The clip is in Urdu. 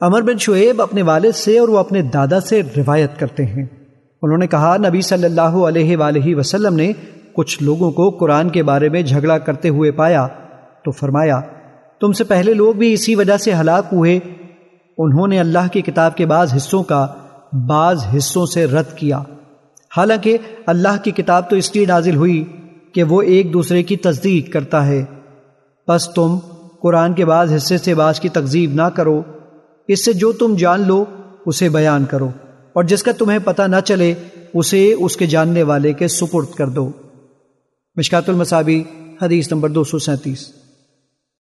عمر بن شعیب اپنے والد سے اور وہ اپنے دادا سے روایت کرتے ہیں۔ انہوں نے کہا، نبی صلی اللہ علیہ وآلہ وسلم نے کچھ لوگوں کو قرآن کے بارے میں جھگڑا کرتے ہوئے پایا۔ تو فرمایا، تم سے پہلے لوگ بھی اسی وجہ سے ہلاک ہوئے۔ انہوں نے اللہ کی کتاب کے بعض حصوں کا بعض حصوں سے رد کیا۔ حالانکہ اللہ کی کتاب تو اس لیے نازل ہوئی کہ وہ ایک دوسرے کی تصدیق کرتا ہے۔ بس تم قرآن کے بعض حصے سے بعض کی تقزیب نہ کرو۔ اس سے جو تم جان لو، اسے بیان کرو۔ اور جس کا تمہیں پتہ نہ چلے، اسے اس کے جاننے والے کے سپرد کر دو۔ مشکات المصابی حدیث نمبر دو سو سینتیس۔